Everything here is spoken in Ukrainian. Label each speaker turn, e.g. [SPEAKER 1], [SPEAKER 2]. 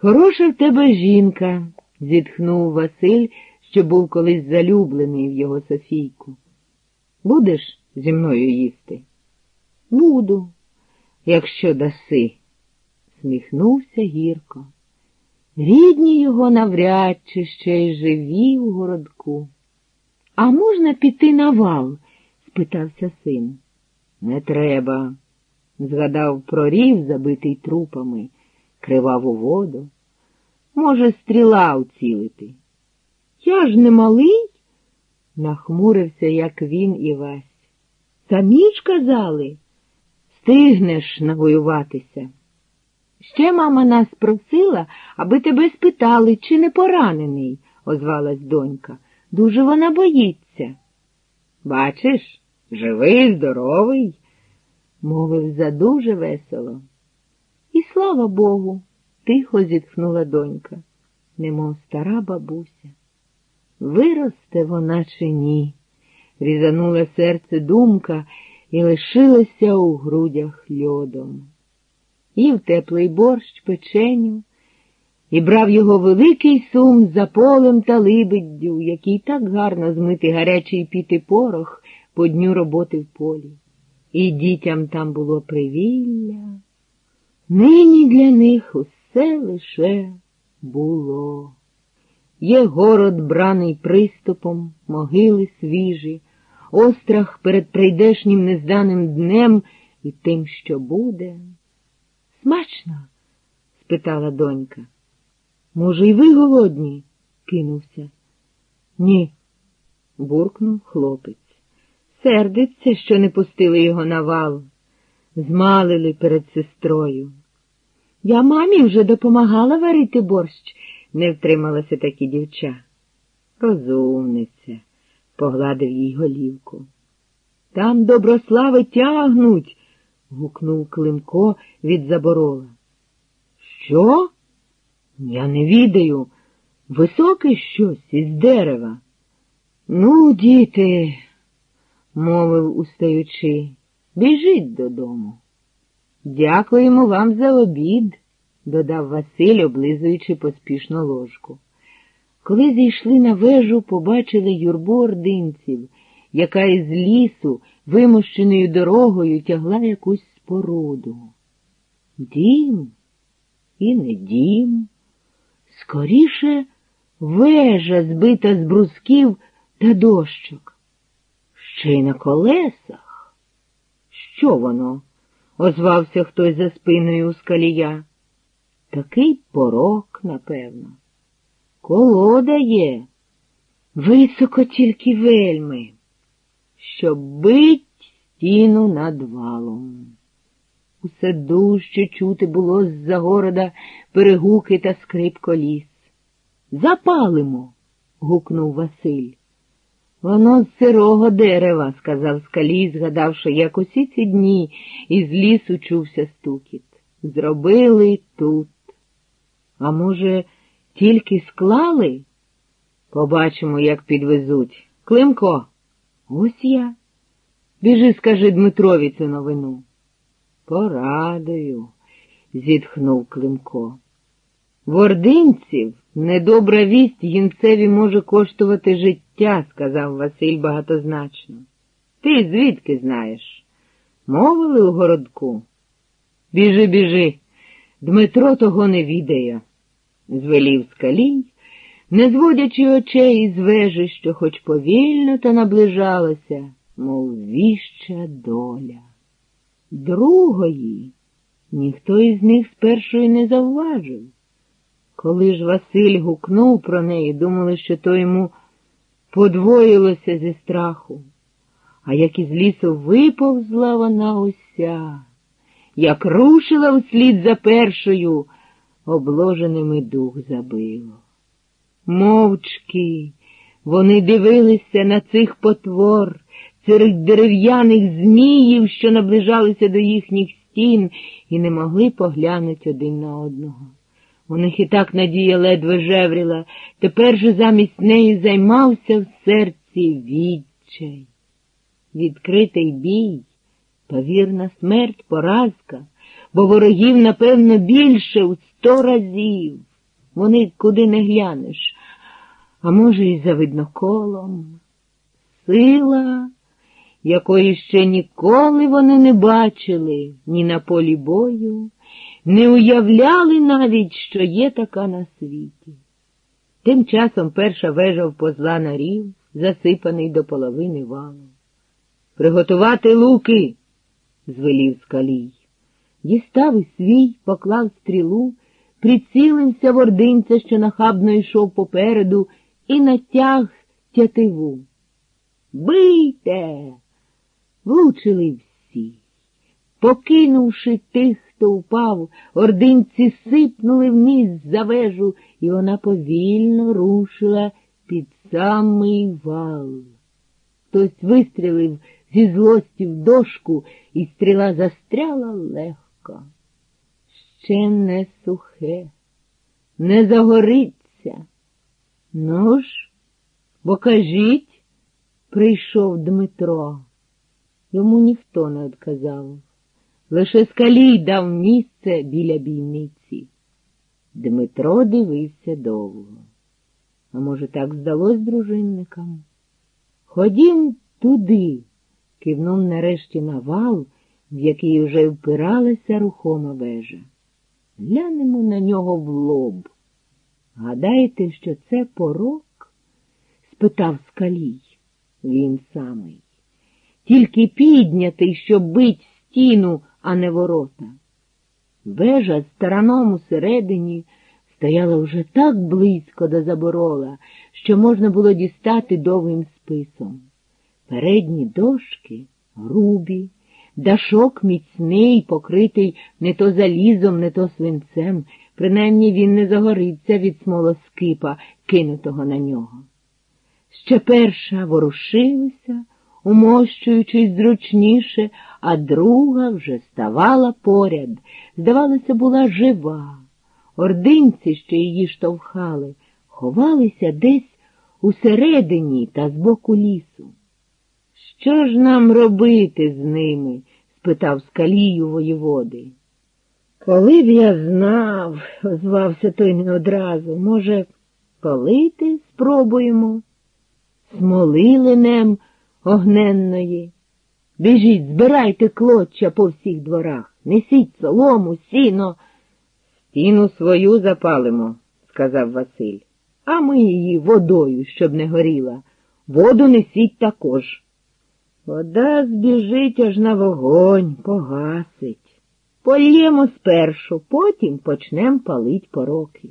[SPEAKER 1] Хороша в тебе жінка, зітхнув Василь, що був колись залюблений в його Софійку. Будеш зі мною їсти? Буду, якщо даси, сміхнувся гірко. Рідні його навряд чи ще й живі у городку. А можна піти на вал? спитався син. Не треба, згадав про рів, забитий трупами, криваву воду. Може, стріла уцілити. Я ж не малий, нахмурився, як він і Вась. Самі ж казали, стигнеш навоюватися. Ще мама нас просила, аби тебе спитали, чи не поранений, озвалась донька. Дуже вона боїться. Бачиш, живий, здоровий, мовив задуже весело. І слава Богу, тихо зітхнула донька, немов стара бабуся. Виросте вона чи ні, різанула серце думка і лишилася у грудях льодом. Їв теплий борщ, печеню, і брав його великий сум за полем та либеддю, який так гарно змити гарячий піти порох по дню роботи в полі. І дітям там було привілля. Нині для них усе лише було. Є город, браний приступом, могили свіжі, острах перед прийдешнім незданим днем і тим, що буде. Смачно? спитала донька. Може, й ви голодні? кинувся. Ні, буркнув хлопець. Сердиться, що не пустили його на вал, змалили перед сестрою. Я мамі вже допомагала варити борщ, не втрималася такі дівча. Розумниця, погладив їй голівку. Там доброслави тягнуть. гукнув Климко від заборола. Що? Я не відаю. Високе щось із дерева. Ну, діти, мовив устаючи, біжіть додому. Дякуємо вам за обід, додав Василь, облизуючи поспішно ложку. Коли зійшли на вежу, побачили юрбу ординців, яка із лісу, вимощеною дорогою, тягла якусь споруду. Дім і не дім, скоріше вежа, збита з брусків та дощок. Ще й на колесах. Що воно? Озвався хтось за спиною у скалія. Такий порок, напевно. Колода є, високо тільки вельми, щоб бить стіну над валом. Усе дужче чути було з-за города перегуки та скрип коліс. Запалимо. гукнув Василь. Воно з сирого дерева, сказав скалій, згадавши, як усі ці дні із лісу чувся стукіт. Зробили тут. А може, тільки склали? Побачимо, як підвезуть. Климко, ось я. Біжи, скажи Дмитрові цю новину. Порадую, зітхнув Климко. В ординців недобра вість гінцеві може коштувати життя, сказав Василь багатозначно. Ти звідки знаєш? Мовили у городку. Біжи, біжи, Дмитро того не відає, звелів скалій, не зводячи очей із вежі, що хоч повільно та наближалася, мов віща доля. Другої ніхто із них спершу не завважив. Коли ж Василь гукнув про неї, думали, що то йому подвоїлося зі страху, а як із лісу виповзла вона уся, як рушила вслід за першою, обложеними дух забило. Мовчки вони дивилися на цих потвор, серед дерев'яних зміїв, що наближалися до їхніх стін, і не могли поглянути один на одного. У них і так надія ледве жевріла, тепер же замість неї займався в серці відчай. Відкритий бій, повірна смерть, поразка, бо ворогів, напевно, більше у сто разів. вони куди не глянеш, а може, і за видноколом. Сила, якої ще ніколи вони не бачили ні на полі бою, не уявляли навіть, що є така на світі. Тим часом перша вежа впозла на рів, засипаний до половини валу. Приготувати луки, звелів скалій. Дістав і свій, поклав стрілу, прицілився в ординця, що нахабно йшов попереду, і натяг тятиву. Бийте! Влучили всі. Покинувши тих, хто впав, ординці сипнули вниз за вежу, і вона повільно рушила під самий вал. Хтось вистрілив зі злості в дошку, і стріла застряла легко. Ще не сухе, не загориться. Ну ж, бо кажіть, прийшов Дмитро. Йому ніхто не odказав. Лише скалій дав місце біля бійниці. Дмитро дивився довго. А може, так здалось дружинникам? Ходім туди, кивнув нарешті на вал, в який уже впиралася рухома вежа. Глянемо на нього в лоб. Гадаєте, що це порок? спитав скалій. Він самий. Тільки піднятий, щоб бить стіну, а не ворота. Вежа з тараном усередині стояла вже так близько до заборола, що можна було дістати довгим списом. Передні дошки грубі, дашок міцний, покритий не то залізом, не то свинцем, принаймні він не загориться від смолоскипа, кинутого на нього. Ще перша ворушилася, умощуючись зручніше, а друга вже ставала поряд, здавалося, була жива. Ординці, що її штовхали, ховалися десь усередині та збоку лісу. Що ж нам робити з ними? спитав скалію воєводи. Коли б я знав, озвався той не одразу, може, полити спробуємо? Смоли линем огненної. Біжіть, збирайте клоччя по всіх дворах, несіть солому, сіно. Стіну свою запалимо, сказав Василь, а ми її водою, щоб не горіла. Воду несіть також. Вода збіжить аж на вогонь, погасить. Полємо спершу, потім почнем палить пороки.